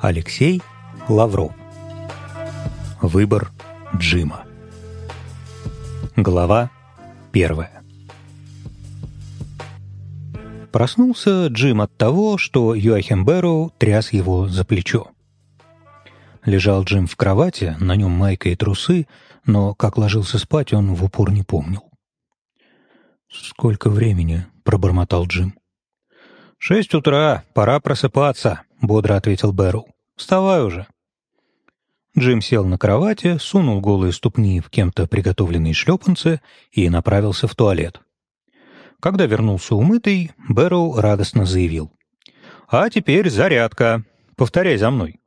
Алексей Лавров. Выбор Джима. Глава первая. Проснулся Джим от того, что Йоахим Бэрроу тряс его за плечо. Лежал Джим в кровати, на нем майка и трусы, но как ложился спать, он в упор не помнил. «Сколько времени?» — пробормотал Джим. «Шесть утра, пора просыпаться», — бодро ответил Бэрроу. «Вставай уже». Джим сел на кровати, сунул голые ступни в кем-то приготовленные шлепанцы и направился в туалет. Когда вернулся умытый, Бэрроу радостно заявил. «А теперь зарядка. Повторяй за мной».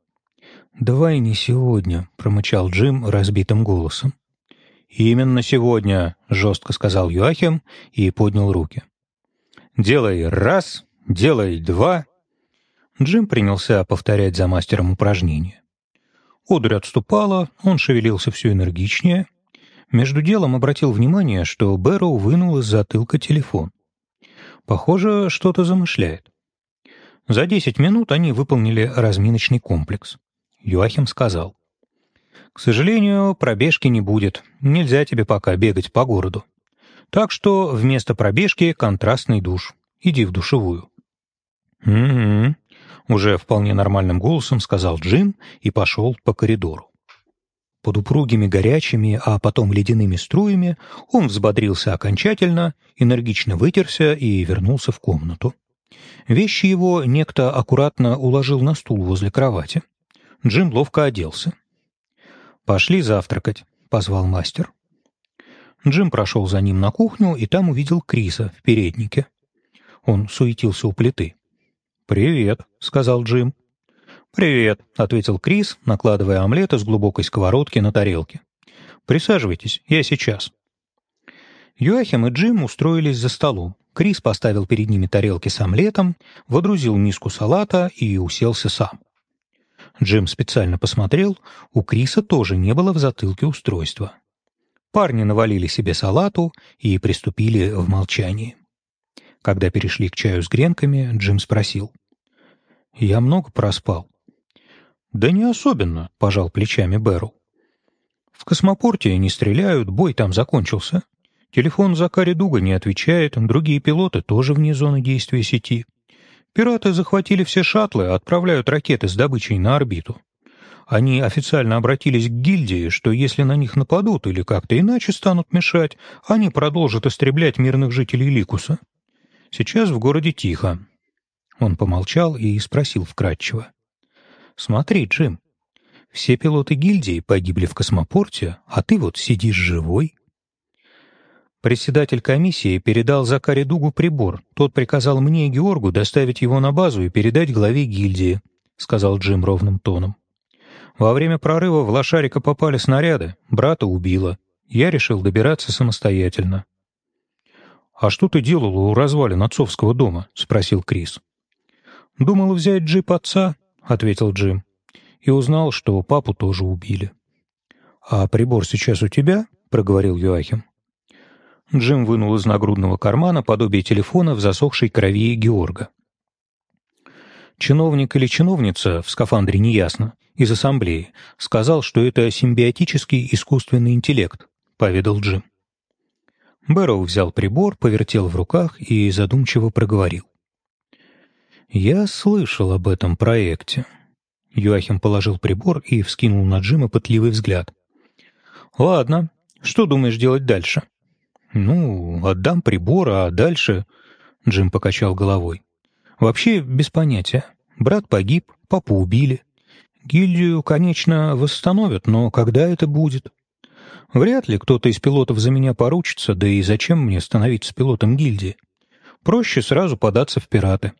«Давай не сегодня», — промычал Джим разбитым голосом. «Именно сегодня», — жестко сказал Юахим и поднял руки. «Делай раз, делай два». Джим принялся повторять за мастером упражнения. Одурь отступала, он шевелился все энергичнее. Между делом обратил внимание, что Бэрроу вынул из затылка телефон. Похоже, что-то замышляет. За десять минут они выполнили разминочный комплекс. Юахим сказал. «К сожалению, пробежки не будет. Нельзя тебе пока бегать по городу. Так что вместо пробежки контрастный душ. Иди в душевую». «Угу», — уже вполне нормальным голосом сказал Джим и пошел по коридору. Под упругими горячими, а потом ледяными струями он взбодрился окончательно, энергично вытерся и вернулся в комнату. Вещи его некто аккуратно уложил на стул возле кровати. Джим ловко оделся. «Пошли завтракать», — позвал мастер. Джим прошел за ним на кухню и там увидел Криса в переднике. Он суетился у плиты. «Привет», — сказал Джим. «Привет», — ответил Крис, накладывая омлет из глубокой сковородки на тарелке. «Присаживайтесь, я сейчас». Юахим и Джим устроились за столом. Крис поставил перед ними тарелки с омлетом, водрузил миску салата и уселся сам. Джим специально посмотрел, у Криса тоже не было в затылке устройства. Парни навалили себе салату и приступили в молчании. Когда перешли к чаю с гренками, Джим спросил. «Я много проспал?» «Да не особенно», — пожал плечами Бэру. «В космопорте не стреляют, бой там закончился. Телефон Закари Дуга не отвечает, другие пилоты тоже вне зоны действия сети. Пираты захватили все шаттлы, отправляют ракеты с добычей на орбиту. Они официально обратились к гильдии, что если на них нападут или как-то иначе станут мешать, они продолжат истреблять мирных жителей Ликуса. Сейчас в городе тихо. Он помолчал и спросил вкратчиво. «Смотри, Джим, все пилоты гильдии погибли в космопорте, а ты вот сидишь живой». Председатель комиссии передал Закаре Дугу прибор. Тот приказал мне и Георгу доставить его на базу и передать главе гильдии, — сказал Джим ровным тоном. Во время прорыва в лошарика попали снаряды, брата убило. Я решил добираться самостоятельно. «А что ты делал у развалин отцовского дома?» — спросил Крис. «Думал взять джип отца», — ответил Джим, и узнал, что папу тоже убили. «А прибор сейчас у тебя?» — проговорил Юахим. Джим вынул из нагрудного кармана подобие телефона в засохшей крови Георга. Чиновник или чиновница, в скафандре неясно, из ассамблеи, сказал, что это симбиотический искусственный интеллект, поведал Джим. Бэрроу взял прибор, повертел в руках и задумчиво проговорил. «Я слышал об этом проекте». Юахим положил прибор и вскинул на Джима пытливый взгляд. «Ладно, что думаешь делать дальше?» «Ну, отдам прибор, а дальше...» Джим покачал головой. «Вообще без понятия. Брат погиб, папу убили. Гильдию, конечно, восстановят, но когда это будет?» Вряд ли кто-то из пилотов за меня поручится, да и зачем мне становиться пилотом гильдии? Проще сразу податься в пираты.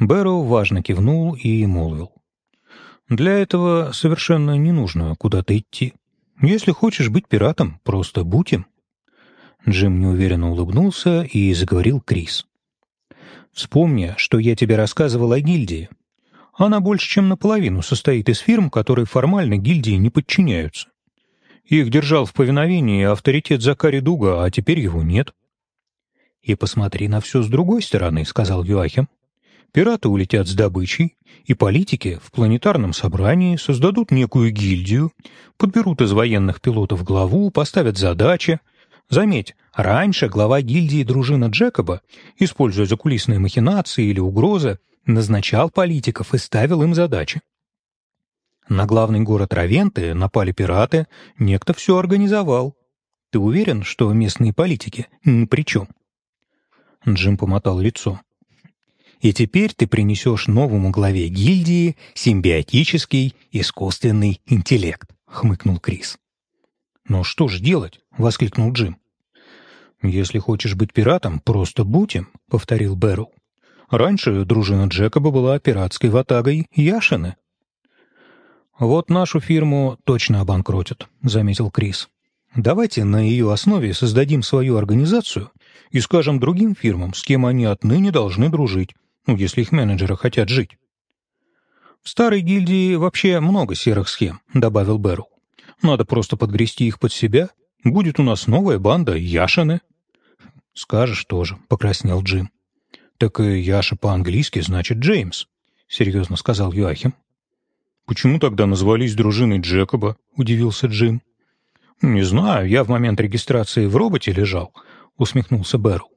Бэрроу важно кивнул и молвил. Для этого совершенно не нужно куда-то идти. Если хочешь быть пиратом, просто будь им. Джим неуверенно улыбнулся и заговорил Крис. «Вспомни, что я тебе рассказывал о гильдии. Она больше чем наполовину состоит из фирм, которые формально гильдии не подчиняются. Их держал в повиновении авторитет Закари Дуга, а теперь его нет. «И посмотри на все с другой стороны», — сказал Юахим. Пираты улетят с добычей, и политики в планетарном собрании создадут некую гильдию, подберут из военных пилотов главу, поставят задачи. Заметь, раньше глава гильдии дружина Джекоба, используя закулисные махинации или угрозы, назначал политиков и ставил им задачи. На главный город Равенты напали пираты, некто все организовал. Ты уверен, что местные политики ни при чем? Джим помотал лицо. И теперь ты принесешь новому главе гильдии симбиотический искусственный интеллект, хмыкнул Крис. «Но что ж делать?» — воскликнул Джим. «Если хочешь быть пиратом, просто будь им», — повторил Бэрроу. «Раньше дружина Джекоба была пиратской ватагой Яшины». «Вот нашу фирму точно обанкротят», — заметил Крис. «Давайте на ее основе создадим свою организацию и скажем другим фирмам, с кем они отныне должны дружить, ну, если их менеджеры хотят жить. «В старой гильдии вообще много серых схем», — добавил Бэрроу. «Надо просто подгрести их под себя. Будет у нас новая банда Яшины». «Скажешь тоже», — покраснел Джим. «Так и Яша по-английски значит Джеймс», — серьезно сказал Юахим. «Почему тогда назвались дружиной Джекоба?» — удивился Джим. «Не знаю, я в момент регистрации в роботе лежал», — усмехнулся Бэрроу.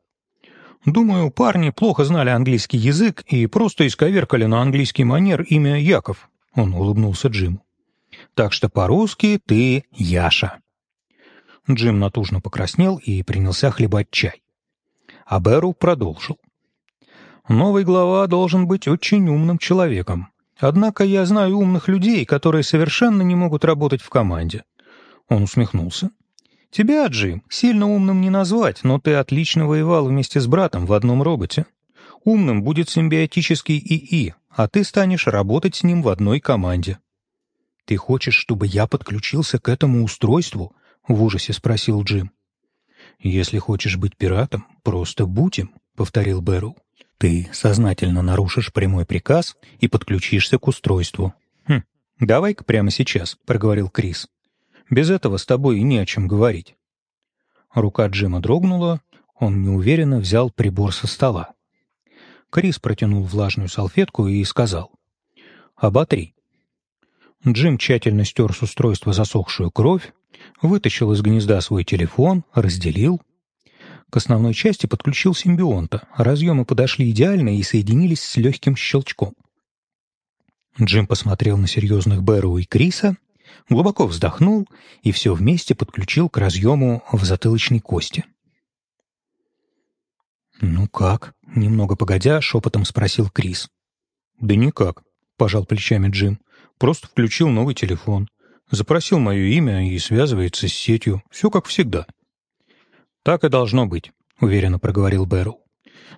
Думаю, парни плохо знали английский язык и просто исковеркали на английский манер имя Яков. Он улыбнулся Джиму. Так что по-русски ты Яша. Джим натужно покраснел и принялся хлебать чай. А Бэру продолжил. Новый глава должен быть очень умным человеком. Однако я знаю умных людей, которые совершенно не могут работать в команде. Он усмехнулся. Тебя, Джим, сильно умным не назвать, но ты отлично воевал вместе с братом в одном роботе. Умным будет симбиотический ИИ, а ты станешь работать с ним в одной команде. «Ты хочешь, чтобы я подключился к этому устройству?» — в ужасе спросил Джим. «Если хочешь быть пиратом, просто будь им», — повторил Бэрроу. «Ты сознательно нарушишь прямой приказ и подключишься к устройству». «Хм, давай-ка прямо сейчас», — проговорил Крис. Без этого с тобой и не о чем говорить». Рука Джима дрогнула, он неуверенно взял прибор со стола. Крис протянул влажную салфетку и сказал «Оботри». Джим тщательно стер с устройства засохшую кровь, вытащил из гнезда свой телефон, разделил. К основной части подключил симбионта, разъемы подошли идеально и соединились с легким щелчком. Джим посмотрел на серьезных Бэрроу и Криса глубоко вздохнул и все вместе подключил к разъему в затылочной кости. «Ну как?» — немного погодя, шепотом спросил Крис. «Да никак», — пожал плечами Джим. «Просто включил новый телефон. Запросил мое имя и связывается с сетью. Все как всегда». «Так и должно быть», — уверенно проговорил Бэрроу.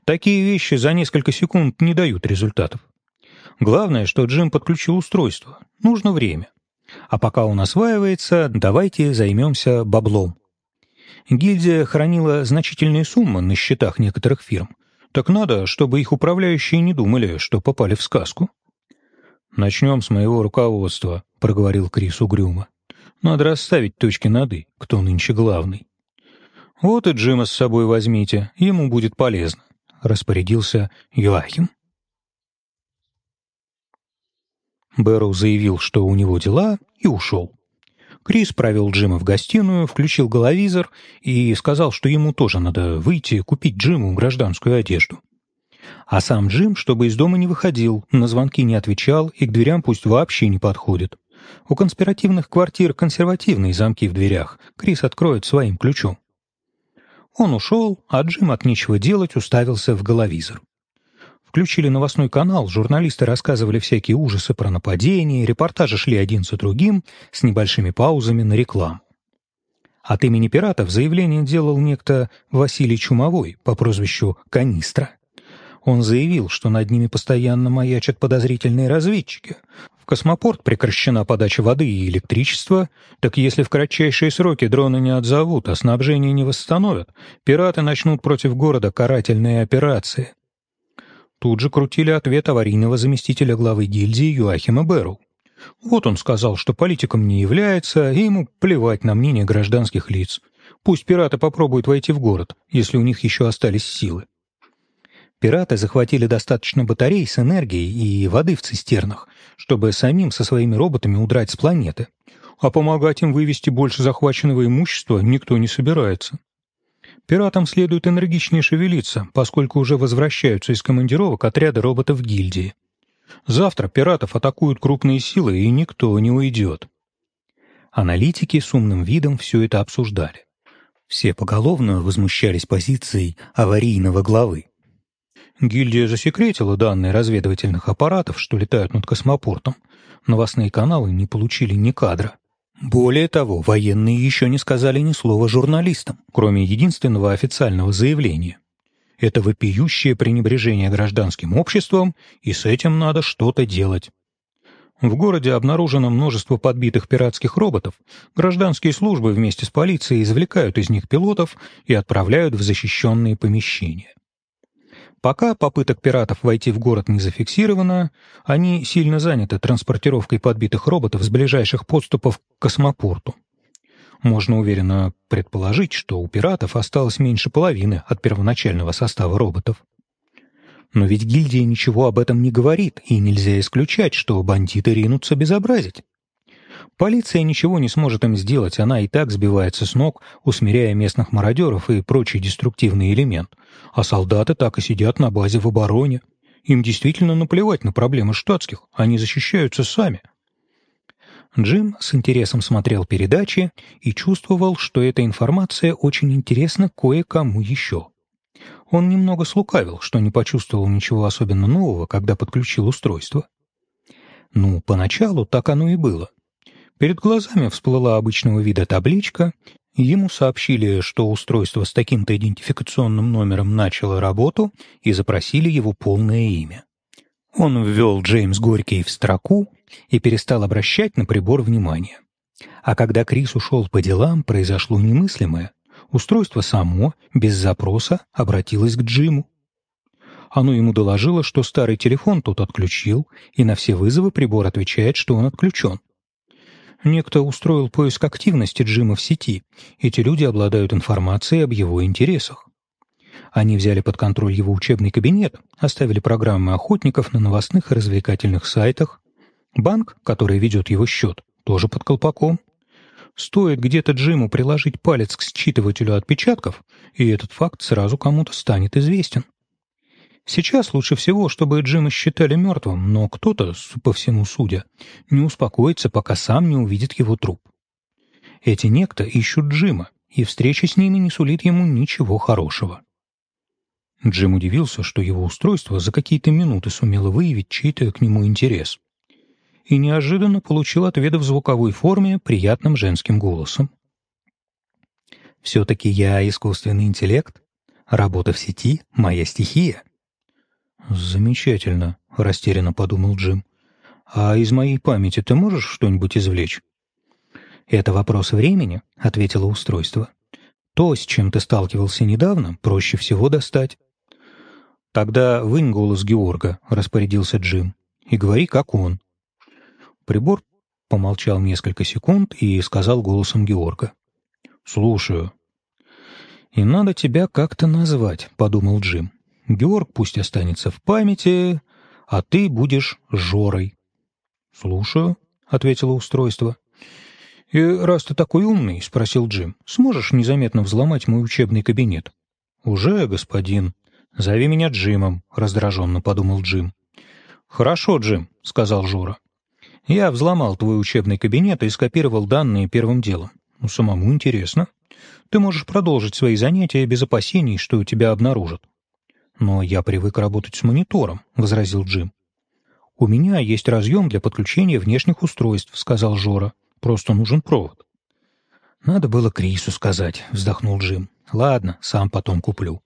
«Такие вещи за несколько секунд не дают результатов. Главное, что Джим подключил устройство. Нужно время. А пока он осваивается, давайте займемся баблом. Гильдия хранила значительные суммы на счетах некоторых фирм. Так надо, чтобы их управляющие не думали, что попали в сказку. «Начнем с моего руководства», — проговорил Крис угрюмо. «Надо расставить точки над «и», кто нынче главный». «Вот и Джима с собой возьмите, ему будет полезно», — распорядился Юахим. Бэрроу заявил, что у него дела, и ушел. Крис провел Джима в гостиную, включил головизор и сказал, что ему тоже надо выйти купить Джиму гражданскую одежду. А сам Джим, чтобы из дома не выходил, на звонки не отвечал и к дверям пусть вообще не подходит. У конспиративных квартир консервативные замки в дверях, Крис откроет своим ключом. Он ушел, а Джим от нечего делать уставился в головизор. Включили новостной канал, журналисты рассказывали всякие ужасы про нападения, репортажи шли один за другим, с небольшими паузами на рекламу. От имени пиратов заявление делал некто Василий Чумовой по прозвищу Канистра. Он заявил, что над ними постоянно маячат подозрительные разведчики. В космопорт прекращена подача воды и электричества, так если в кратчайшие сроки дроны не отзовут, а снабжение не восстановят, пираты начнут против города карательные операции. Тут же крутили ответ аварийного заместителя главы гильдии Юахима Беру. Вот он сказал, что политиком не является, и ему плевать на мнение гражданских лиц. Пусть пираты попробуют войти в город, если у них еще остались силы. Пираты захватили достаточно батарей с энергией и воды в цистернах, чтобы самим со своими роботами удрать с планеты. А помогать им вывести больше захваченного имущества никто не собирается. Пиратам следует энергичнее шевелиться, поскольку уже возвращаются из командировок отряды роботов гильдии. Завтра пиратов атакуют крупные силы, и никто не уйдет. Аналитики с умным видом все это обсуждали. Все поголовно возмущались позицией аварийного главы. Гильдия засекретила данные разведывательных аппаратов, что летают над космопортом. Новостные каналы не получили ни кадра. Более того, военные еще не сказали ни слова журналистам, кроме единственного официального заявления. Это вопиющее пренебрежение гражданским обществом, и с этим надо что-то делать. В городе обнаружено множество подбитых пиратских роботов. Гражданские службы вместе с полицией извлекают из них пилотов и отправляют в защищенные помещения. Пока попыток пиратов войти в город не зафиксировано, они сильно заняты транспортировкой подбитых роботов с ближайших подступов к космопорту. Можно уверенно предположить, что у пиратов осталось меньше половины от первоначального состава роботов. Но ведь гильдия ничего об этом не говорит, и нельзя исключать, что бандиты ринутся безобразить. Полиция ничего не сможет им сделать, она и так сбивается с ног, усмиряя местных мародеров и прочий деструктивный элемент. А солдаты так и сидят на базе в обороне. Им действительно наплевать на проблемы штатских, они защищаются сами. Джим с интересом смотрел передачи и чувствовал, что эта информация очень интересна кое-кому еще. Он немного слукавил, что не почувствовал ничего особенно нового, когда подключил устройство. Ну, поначалу так оно и было. Перед глазами всплыла обычного вида табличка, ему сообщили, что устройство с таким-то идентификационным номером начало работу и запросили его полное имя. Он ввел Джеймс Горький в строку и перестал обращать на прибор внимание. А когда Крис ушел по делам, произошло немыслимое. Устройство само, без запроса, обратилось к Джиму. Оно ему доложило, что старый телефон тот отключил, и на все вызовы прибор отвечает, что он отключен. Некто устроил поиск активности Джима в сети. Эти люди обладают информацией об его интересах. Они взяли под контроль его учебный кабинет, оставили программы охотников на новостных и развлекательных сайтах. Банк, который ведет его счет, тоже под колпаком. Стоит где-то Джиму приложить палец к считывателю отпечатков, и этот факт сразу кому-то станет известен. Сейчас лучше всего, чтобы Джима считали мертвым, но кто-то, по всему судя, не успокоится, пока сам не увидит его труп. Эти некто ищут Джима, и встреча с ними не сулит ему ничего хорошего. Джим удивился, что его устройство за какие-то минуты сумело выявить чей-то к нему интерес. И неожиданно получил ответ в звуковой форме приятным женским голосом. «Все-таки я искусственный интеллект. Работа в сети — моя стихия». «Замечательно», — растерянно подумал Джим. «А из моей памяти ты можешь что-нибудь извлечь?» «Это вопрос времени», — ответило устройство. «То, с чем ты сталкивался недавно, проще всего достать». «Тогда вынь голос Георга», — распорядился Джим, — «и говори, как он». Прибор помолчал несколько секунд и сказал голосом Георга. «Слушаю». «И надо тебя как-то назвать», — подумал Джим. Георг пусть останется в памяти, а ты будешь Жорой. — Слушаю, — ответило устройство. — И раз ты такой умный, — спросил Джим, — сможешь незаметно взломать мой учебный кабинет? — Уже, господин. Зови меня Джимом, — раздраженно подумал Джим. — Хорошо, Джим, — сказал Жора. — Я взломал твой учебный кабинет и скопировал данные первым делом. Ну, самому интересно. Ты можешь продолжить свои занятия без опасений, что тебя обнаружат. «Но я привык работать с монитором», — возразил Джим. «У меня есть разъем для подключения внешних устройств», — сказал Жора. «Просто нужен провод». «Надо было Крису сказать», — вздохнул Джим. «Ладно, сам потом куплю».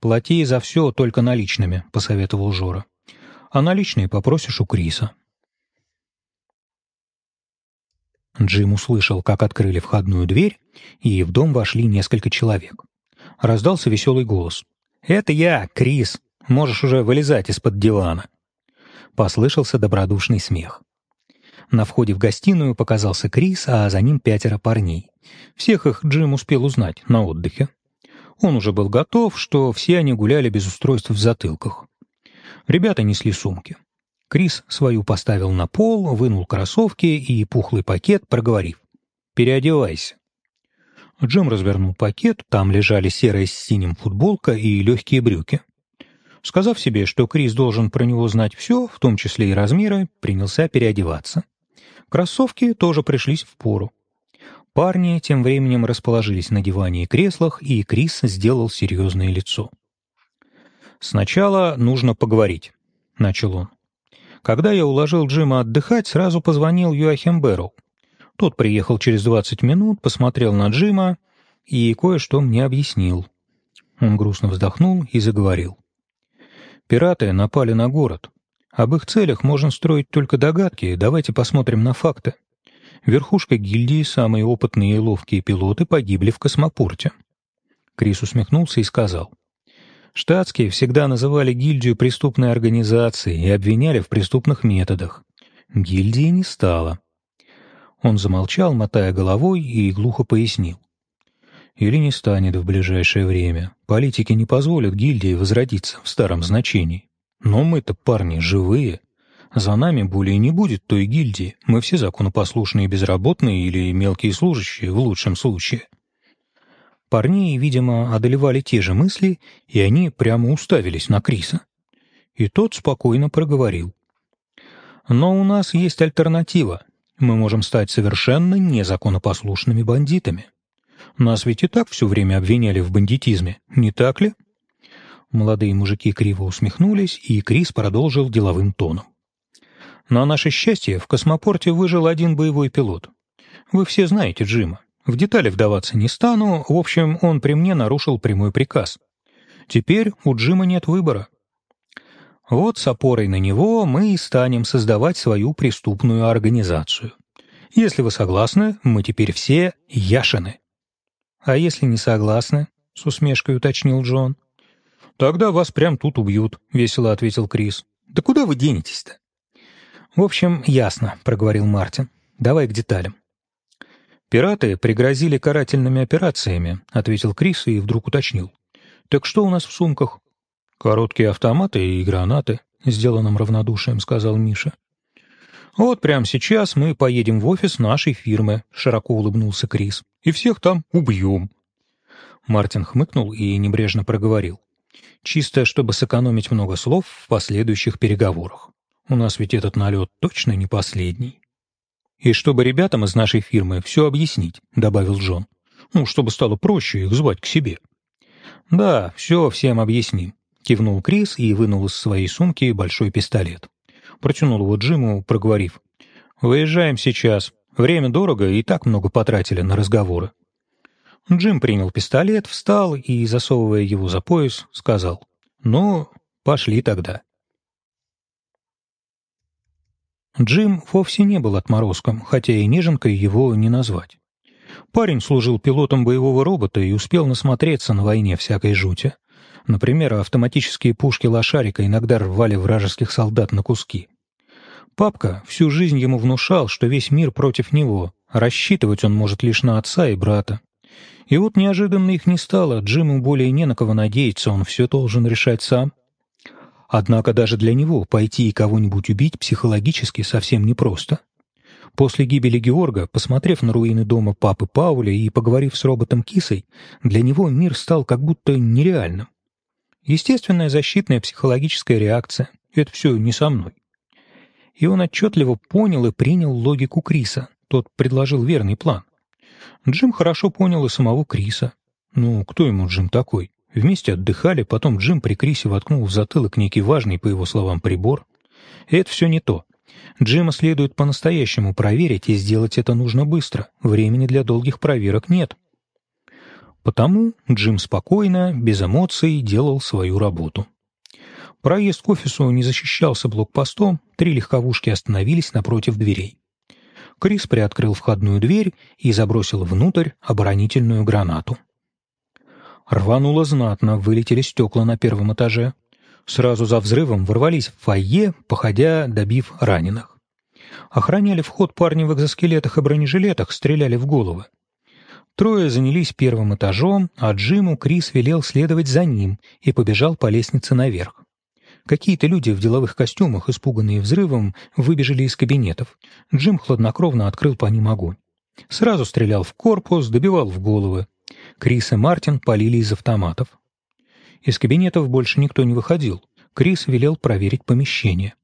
«Плати за все только наличными», — посоветовал Жора. «А наличные попросишь у Криса». Джим услышал, как открыли входную дверь, и в дом вошли несколько человек. Раздался веселый голос. «Это я, Крис. Можешь уже вылезать из-под дивана». Послышался добродушный смех. На входе в гостиную показался Крис, а за ним пятеро парней. Всех их Джим успел узнать на отдыхе. Он уже был готов, что все они гуляли без устройств в затылках. Ребята несли сумки. Крис свою поставил на пол, вынул кроссовки и пухлый пакет, проговорив. «Переодевайся». Джим развернул пакет, там лежали серая с синим футболка и легкие брюки. Сказав себе, что Крис должен про него знать все, в том числе и размеры, принялся переодеваться. Кроссовки тоже пришлись в пору. Парни тем временем расположились на диване и креслах, и Крис сделал серьезное лицо. «Сначала нужно поговорить», — начал он. Когда я уложил Джима отдыхать, сразу позвонил Юахим Бэрроу. Тот приехал через 20 минут, посмотрел на Джима и кое-что мне объяснил. Он грустно вздохнул и заговорил. Пираты напали на город. Об их целях можно строить только догадки, давайте посмотрим на факты. Верхушка гильдии, самые опытные и ловкие пилоты, погибли в космопорте. Крис усмехнулся и сказал. Штатские всегда называли гильдию преступной организацией и обвиняли в преступных методах. Гильдии не стало. Он замолчал, мотая головой, и глухо пояснил. Или не станет в ближайшее время. Политики не позволят гильдии возродиться в старом значении. Но мы-то, парни, живые. За нами более не будет той гильдии. Мы все законопослушные безработные или мелкие служащие, в лучшем случае. Парней, видимо, одолевали те же мысли, и они прямо уставились на Криса. И тот спокойно проговорил. «Но у нас есть альтернатива. Мы можем стать совершенно незаконопослушными бандитами». Нас ведь и так все время обвиняли в бандитизме, не так ли?» Молодые мужики криво усмехнулись, и Крис продолжил деловым тоном. «На наше счастье, в космопорте выжил один боевой пилот. Вы все знаете Джима. В детали вдаваться не стану, в общем, он при мне нарушил прямой приказ. Теперь у Джима нет выбора. Вот с опорой на него мы и станем создавать свою преступную организацию. Если вы согласны, мы теперь все Яшины. «А если не согласны?» — с усмешкой уточнил Джон. «Тогда вас прям тут убьют», — весело ответил Крис. «Да куда вы денетесь-то?» «В общем, ясно», — проговорил Мартин. «Давай к деталям». «Пираты пригрозили карательными операциями», — ответил Крис и вдруг уточнил. «Так что у нас в сумках?» «Короткие автоматы и гранаты», — сделанным равнодушием сказал Миша. «Вот прямо сейчас мы поедем в офис нашей фирмы», — широко улыбнулся Крис. «И всех там убьем». Мартин хмыкнул и небрежно проговорил. «Чисто, чтобы сэкономить много слов в последующих переговорах. У нас ведь этот налет точно не последний». «И чтобы ребятам из нашей фирмы все объяснить», — добавил Джон. «Ну, чтобы стало проще их звать к себе». «Да, все всем объясним», — кивнул Крис и вынул из своей сумки большой пистолет протянул его Джиму, проговорив. «Выезжаем сейчас. Время дорого, и так много потратили на разговоры». Джим принял пистолет, встал и, засовывая его за пояс, сказал. «Ну, пошли тогда». Джим вовсе не был отморозком, хотя и неженкой его не назвать. Парень служил пилотом боевого робота и успел насмотреться на войне всякой жути. Например, автоматические пушки лошарика иногда рвали вражеских солдат на куски. Папка всю жизнь ему внушал, что весь мир против него, рассчитывать он может лишь на отца и брата. И вот неожиданно их не стало, Джиму более не на кого надеяться, он все должен решать сам. Однако даже для него пойти и кого-нибудь убить психологически совсем непросто. После гибели Георга, посмотрев на руины дома папы Пауля и поговорив с роботом Кисой, для него мир стал как будто нереальным. Естественная защитная психологическая реакция. Это все не со мной. И он отчетливо понял и принял логику Криса. Тот предложил верный план. Джим хорошо понял и самого Криса. Ну, кто ему Джим такой? Вместе отдыхали, потом Джим при Крисе воткнул в затылок некий важный, по его словам, прибор. Это все не то. Джима следует по-настоящему проверить, и сделать это нужно быстро. Времени для долгих проверок нет. Потому Джим спокойно, без эмоций, делал свою работу. Проезд к офису не защищался блокпостом, три легковушки остановились напротив дверей. Крис приоткрыл входную дверь и забросил внутрь оборонительную гранату. Рвануло знатно, вылетели стекла на первом этаже. Сразу за взрывом ворвались в фойе, походя, добив раненых. Охраняли вход парни в экзоскелетах и бронежилетах, стреляли в головы. Трое занялись первым этажом, а Джиму Крис велел следовать за ним и побежал по лестнице наверх. Какие-то люди в деловых костюмах, испуганные взрывом, выбежали из кабинетов. Джим хладнокровно открыл по ним огонь. Сразу стрелял в корпус, добивал в головы. Крис и Мартин полили из автоматов. Из кабинетов больше никто не выходил. Крис велел проверить помещение.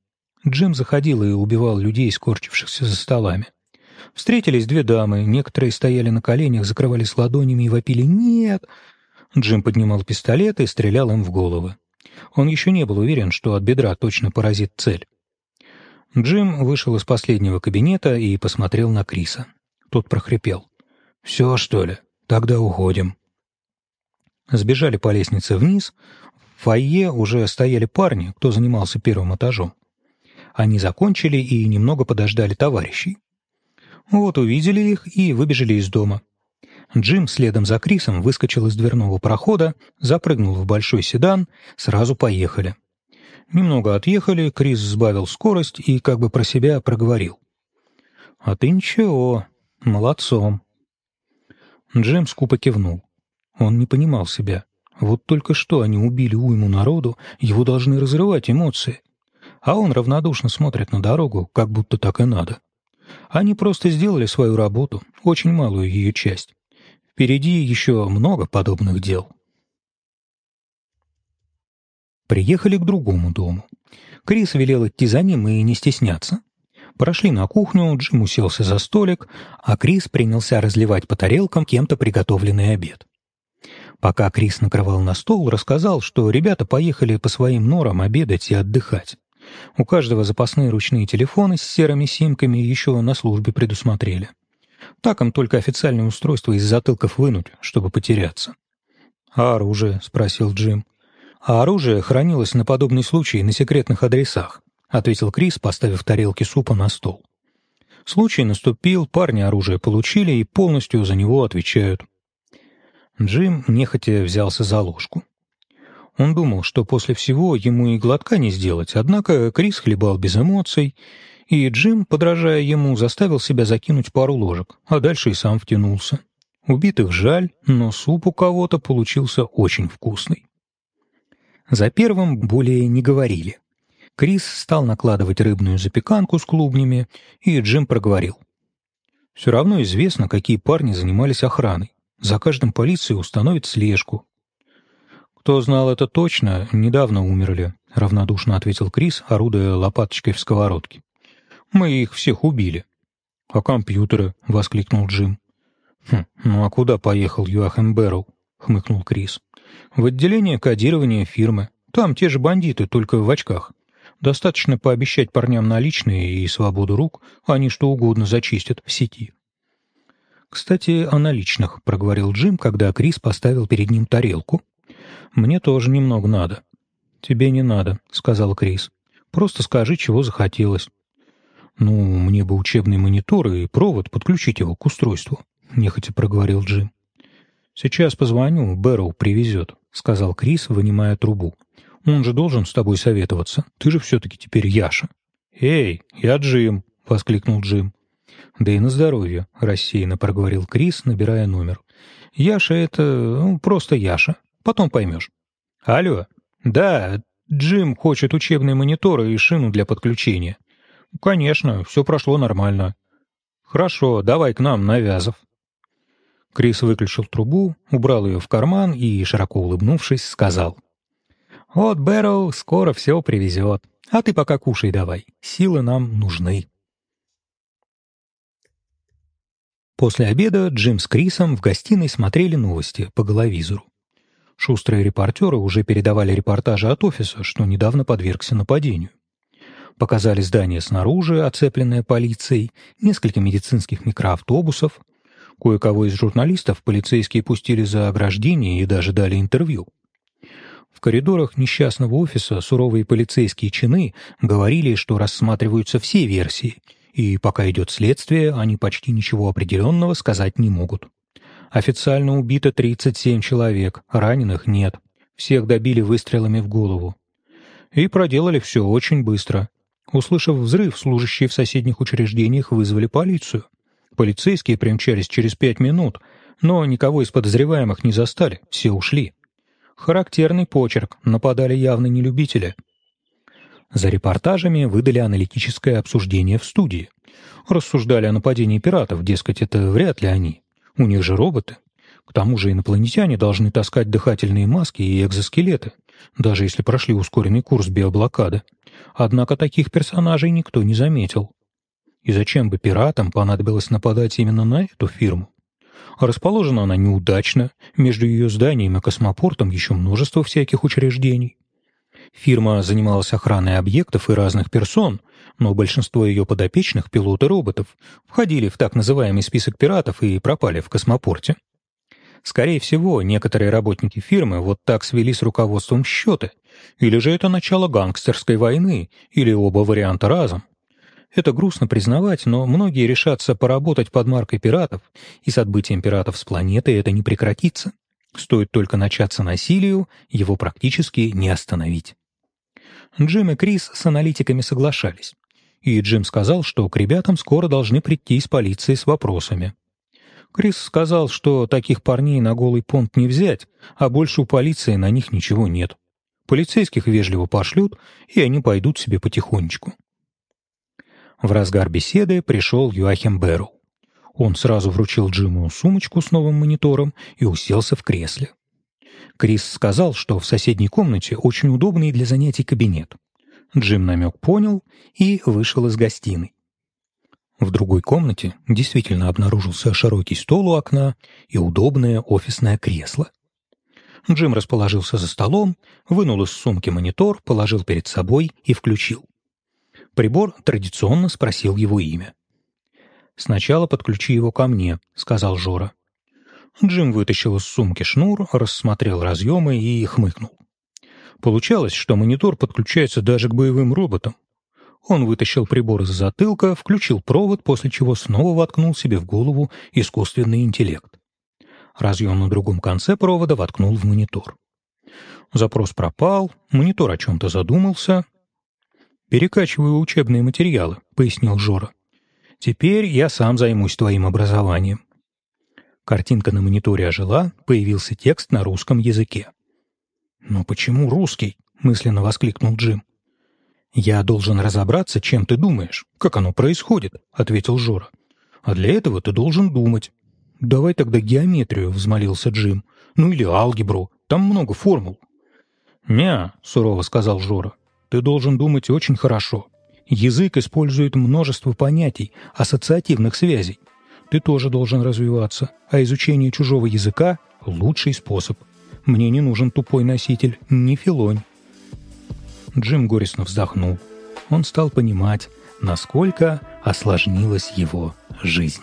Джим заходил и убивал людей, скорчившихся за столами. Встретились две дамы, некоторые стояли на коленях, закрывались ладонями и вопили «Нет!». Джим поднимал пистолет и стрелял им в головы. Он еще не был уверен, что от бедра точно поразит цель. Джим вышел из последнего кабинета и посмотрел на Криса. Тот прохрипел. «Все, что ли? Тогда уходим». Сбежали по лестнице вниз. В фойе уже стояли парни, кто занимался первым этажом. Они закончили и немного подождали товарищей. Вот увидели их и выбежали из дома. Джим следом за Крисом выскочил из дверного прохода, запрыгнул в большой седан, сразу поехали. Немного отъехали, Крис сбавил скорость и как бы про себя проговорил. «А ты ничего, молодцом». Джим скупо кивнул. Он не понимал себя. Вот только что они убили уйму народу, его должны разрывать эмоции. А он равнодушно смотрит на дорогу, как будто так и надо. Они просто сделали свою работу, очень малую ее часть. Впереди еще много подобных дел. Приехали к другому дому. Крис велел идти за ним и не стесняться. Прошли на кухню, Джим уселся за столик, а Крис принялся разливать по тарелкам кем-то приготовленный обед. Пока Крис накрывал на стол, рассказал, что ребята поехали по своим норам обедать и отдыхать. У каждого запасные ручные телефоны с серыми симками еще на службе предусмотрели. Так им только официальное устройство из затылков вынуть, чтобы потеряться. «А оружие?» — спросил Джим. «А оружие хранилось на подобный случай на секретных адресах», — ответил Крис, поставив тарелки супа на стол. Случай наступил, парни оружие получили и полностью за него отвечают. Джим нехотя взялся за ложку. Он думал, что после всего ему и глотка не сделать, однако Крис хлебал без эмоций, и Джим, подражая ему, заставил себя закинуть пару ложек, а дальше и сам втянулся. Убитых жаль, но суп у кого-то получился очень вкусный. За первым более не говорили. Крис стал накладывать рыбную запеканку с клубнями, и Джим проговорил. «Все равно известно, какие парни занимались охраной. За каждым полиция установит слежку, «Кто знал это точно, недавно умерли», — равнодушно ответил Крис, орудуя лопаточкой в сковородке. «Мы их всех убили». «А компьютеры?» — воскликнул Джим. «Хм, ну а куда поехал Юахем Берроу?» — хмыкнул Крис. «В отделение кодирования фирмы. Там те же бандиты, только в очках. Достаточно пообещать парням наличные и свободу рук, они что угодно зачистят в сети». «Кстати, о наличных», — проговорил Джим, когда Крис поставил перед ним тарелку, «Мне тоже немного надо». «Тебе не надо», — сказал Крис. «Просто скажи, чего захотелось». «Ну, мне бы учебный монитор и провод, подключить его к устройству», — нехотя проговорил Джим. «Сейчас позвоню, Бэрроу привезет», — сказал Крис, вынимая трубу. «Он же должен с тобой советоваться. Ты же все-таки теперь Яша». «Эй, я Джим», — воскликнул Джим. «Да и на здоровье», — рассеянно проговорил Крис, набирая номер. «Яша — это ну, просто Яша. Потом поймешь. Алло. Да, Джим хочет учебные мониторы и шину для подключения. Конечно, все прошло нормально. Хорошо, давай к нам, Навязов. Крис выключил трубу, убрал ее в карман и, широко улыбнувшись, сказал. «Вот Бэрроу скоро все привезет, а ты пока кушай давай, силы нам нужны». После обеда Джим с Крисом в гостиной смотрели новости по головизору. Шустрые репортеры уже передавали репортажи от офиса, что недавно подвергся нападению. Показали здание снаружи, оцепленное полицией, несколько медицинских микроавтобусов. Кое-кого из журналистов полицейские пустили за ограждение и даже дали интервью. В коридорах несчастного офиса суровые полицейские чины говорили, что рассматриваются все версии, и пока идет следствие, они почти ничего определенного сказать не могут. Официально убито 37 человек, раненых нет. Всех добили выстрелами в голову. И проделали все очень быстро. Услышав взрыв, служащие в соседних учреждениях вызвали полицию. Полицейские примчались через пять минут, Но никого из подозреваемых не застали, все ушли. Характерный почерк, нападали явно не любители. За репортажами выдали аналитическое обсуждение в студии. Рассуждали о нападении пиратов, дескать, это вряд ли они. У них же роботы. К тому же инопланетяне должны таскать дыхательные маски и экзоскелеты, даже если прошли ускоренный курс биоблокады. Однако таких персонажей никто не заметил. И зачем бы пиратам понадобилось нападать именно на эту фирму? Расположена она неудачно, между ее зданием и космопортом еще множество всяких учреждений. Фирма занималась охраной объектов и разных персон, но большинство ее подопечных, пилоты роботов, входили в так называемый список пиратов и пропали в космопорте. Скорее всего, некоторые работники фирмы вот так свели с руководством счеты, или же это начало гангстерской войны, или оба варианта разом. Это грустно признавать, но многие решатся поработать под маркой пиратов, и с отбытием пиратов с планеты это не прекратится. Стоит только начаться насилию, его практически не остановить. Джим и Крис с аналитиками соглашались. И Джим сказал, что к ребятам скоро должны прийти из полиции с вопросами. Крис сказал, что таких парней на голый понт не взять, а больше у полиции на них ничего нет. Полицейских вежливо пошлют, и они пойдут себе потихонечку. В разгар беседы пришел Юахим Берроу. Он сразу вручил Джиму сумочку с новым монитором и уселся в кресле. Крис сказал, что в соседней комнате очень удобный для занятий кабинет. Джим намек понял и вышел из гостиной. В другой комнате действительно обнаружился широкий стол у окна и удобное офисное кресло. Джим расположился за столом, вынул из сумки монитор, положил перед собой и включил. Прибор традиционно спросил его имя. «Сначала подключи его ко мне», — сказал Жора. Джим вытащил из сумки шнур, рассмотрел разъемы и хмыкнул. Получалось, что монитор подключается даже к боевым роботам. Он вытащил прибор из затылка, включил провод, после чего снова воткнул себе в голову искусственный интеллект. Разъем на другом конце провода воткнул в монитор. Запрос пропал, монитор о чем-то задумался. «Перекачиваю учебные материалы», — пояснил Жора. «Теперь я сам займусь твоим образованием». Картинка на мониторе ожила, появился текст на русском языке. «Но почему русский?» — мысленно воскликнул Джим. «Я должен разобраться, чем ты думаешь, как оно происходит», — ответил Жора. «А для этого ты должен думать». «Давай тогда геометрию», — взмолился Джим. «Ну или алгебру. Там много формул». «Не», — сурово сказал Жора. «Ты должен думать очень хорошо. Язык использует множество понятий, ассоциативных связей. Ты тоже должен развиваться, а изучение чужого языка — лучший способ. Мне не нужен тупой носитель, не филонь. Джим горестно вздохнул. Он стал понимать, насколько осложнилась его жизнь.